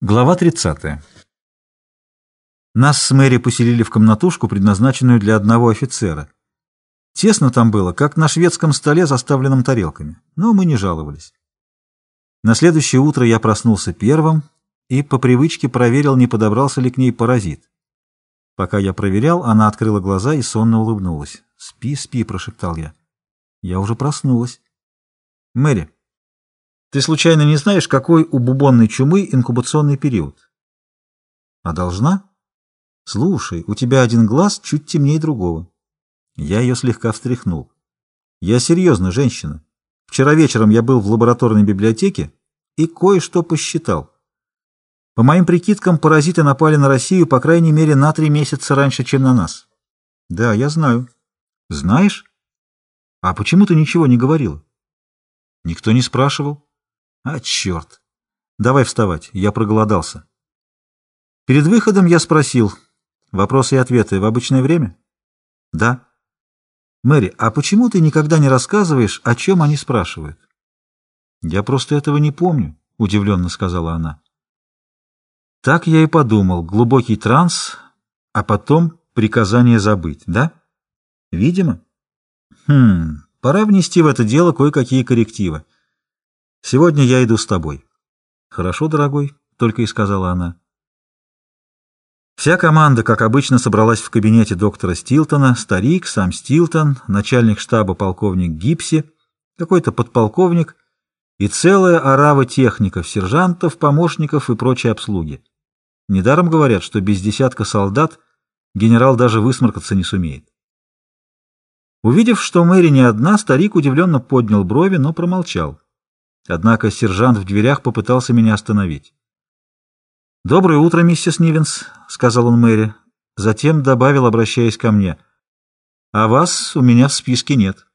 Глава 30. Нас с Мэри поселили в комнатушку, предназначенную для одного офицера. Тесно там было, как на шведском столе, заставленном тарелками, но мы не жаловались. На следующее утро я проснулся первым и по привычке проверил, не подобрался ли к ней паразит. Пока я проверял, она открыла глаза и сонно улыбнулась. «Спи, спи», — прошептал я. Я уже проснулась. «Мэри, ты случайно не знаешь, какой у бубонной чумы инкубационный период? А должна? Слушай, у тебя один глаз чуть темнее другого. Я ее слегка встряхнул. Я серьезно, женщина. Вчера вечером я был в лабораторной библиотеке и кое-что посчитал. По моим прикидкам, паразиты напали на Россию по крайней мере на три месяца раньше, чем на нас. Да, я знаю. Знаешь? А почему ты ничего не говорила? Никто не спрашивал. А, черт! Давай вставать, я проголодался. Перед выходом я спросил, вопросы и ответы в обычное время? Да. Мэри, а почему ты никогда не рассказываешь, о чем они спрашивают? Я просто этого не помню, удивленно сказала она. Так я и подумал, глубокий транс, а потом приказание забыть, да? Видимо. Хм, пора внести в это дело кое-какие коррективы. Сегодня я иду с тобой. Хорошо, дорогой, только и сказала она. Вся команда, как обычно, собралась в кабинете доктора Стилтона, старик, сам Стилтон, начальник штаба полковник Гипси, какой-то подполковник и целая орава техников, сержантов, помощников и прочей обслуги. Недаром говорят, что без десятка солдат генерал даже высморкаться не сумеет. Увидев, что Мэри не одна, старик удивленно поднял брови, но промолчал. Однако сержант в дверях попытался меня остановить. «Доброе утро, миссис Нивенс», — сказал он Мэри. Затем добавил, обращаясь ко мне. «А вас у меня в списке нет».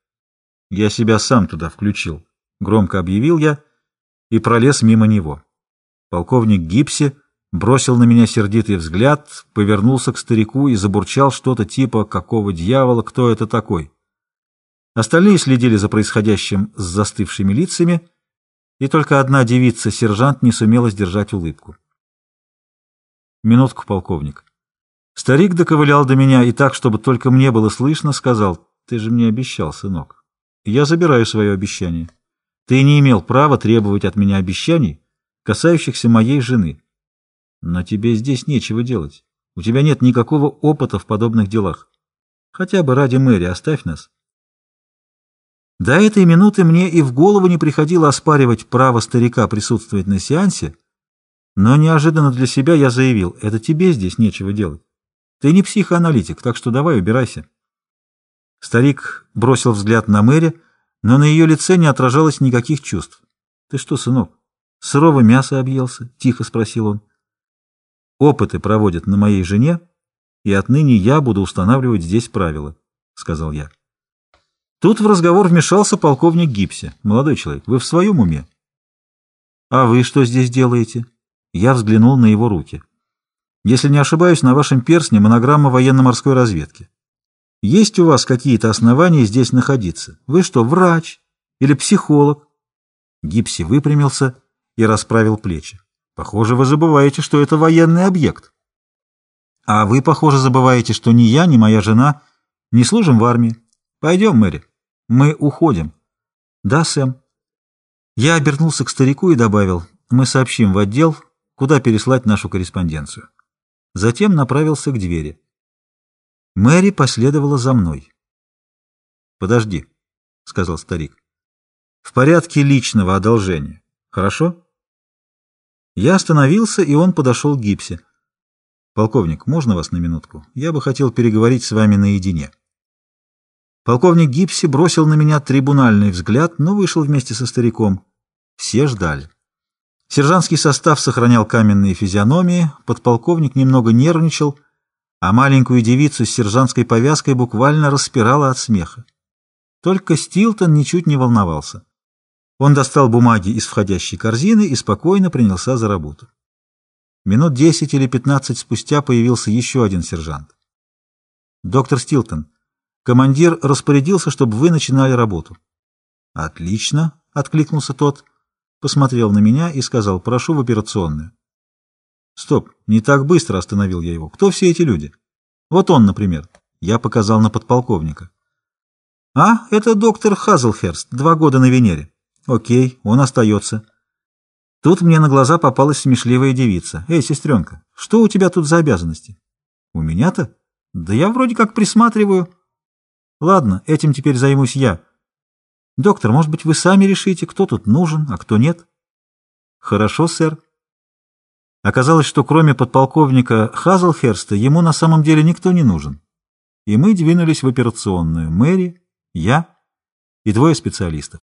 «Я себя сам туда включил», — громко объявил я и пролез мимо него. Полковник Гипси бросил на меня сердитый взгляд, повернулся к старику и забурчал что-то типа «Какого дьявола? Кто это такой?». Остальные следили за происходящим с застывшими лицами — и только одна девица-сержант не сумела сдержать улыбку. Минутку, полковник. Старик доковылял до меня и так, чтобы только мне было слышно, сказал, «Ты же мне обещал, сынок. Я забираю свое обещание. Ты не имел права требовать от меня обещаний, касающихся моей жены. Но тебе здесь нечего делать. У тебя нет никакого опыта в подобных делах. Хотя бы ради Мэри оставь нас». До этой минуты мне и в голову не приходило оспаривать право старика присутствовать на сеансе, но неожиданно для себя я заявил, это тебе здесь нечего делать. Ты не психоаналитик, так что давай убирайся. Старик бросил взгляд на Мэри, но на ее лице не отражалось никаких чувств. — Ты что, сынок, сырого мяса объелся? — тихо спросил он. — Опыты проводят на моей жене, и отныне я буду устанавливать здесь правила, — сказал я. Тут в разговор вмешался полковник Гипси. «Молодой человек, вы в своем уме?» «А вы что здесь делаете?» Я взглянул на его руки. «Если не ошибаюсь, на вашем перстне монограмма военно-морской разведки. Есть у вас какие-то основания здесь находиться? Вы что, врач? Или психолог?» Гипси выпрямился и расправил плечи. «Похоже, вы забываете, что это военный объект. А вы, похоже, забываете, что ни я, ни моя жена не служим в армии. Пойдем, Мэри». Мы уходим. Да, Сэм. Я обернулся к старику и добавил, мы сообщим в отдел, куда переслать нашу корреспонденцию. Затем направился к двери. Мэри последовала за мной. «Подожди», — сказал старик. «В порядке личного одолжения. Хорошо?» Я остановился, и он подошел к гипсе. «Полковник, можно вас на минутку? Я бы хотел переговорить с вами наедине». Полковник Гипси бросил на меня трибунальный взгляд, но вышел вместе со стариком. Все ждали. Сержантский состав сохранял каменные физиономии, подполковник немного нервничал, а маленькую девицу с сержантской повязкой буквально распирала от смеха. Только Стилтон ничуть не волновался. Он достал бумаги из входящей корзины и спокойно принялся за работу. Минут десять или пятнадцать спустя появился еще один сержант. «Доктор Стилтон, Командир распорядился, чтобы вы начинали работу. «Отлично», — откликнулся тот, посмотрел на меня и сказал, «прошу в операционную». Стоп, не так быстро остановил я его. Кто все эти люди? Вот он, например. Я показал на подполковника. А, это доктор Хазлхерст, два года на Венере. Окей, он остается. Тут мне на глаза попалась смешливая девица. Эй, сестренка, что у тебя тут за обязанности? У меня-то? Да я вроде как присматриваю. Ладно, этим теперь займусь я. Доктор, может быть, вы сами решите, кто тут нужен, а кто нет? Хорошо, сэр. Оказалось, что кроме подполковника Хазлхерста ему на самом деле никто не нужен. И мы двинулись в операционную. Мэри, я и двое специалистов.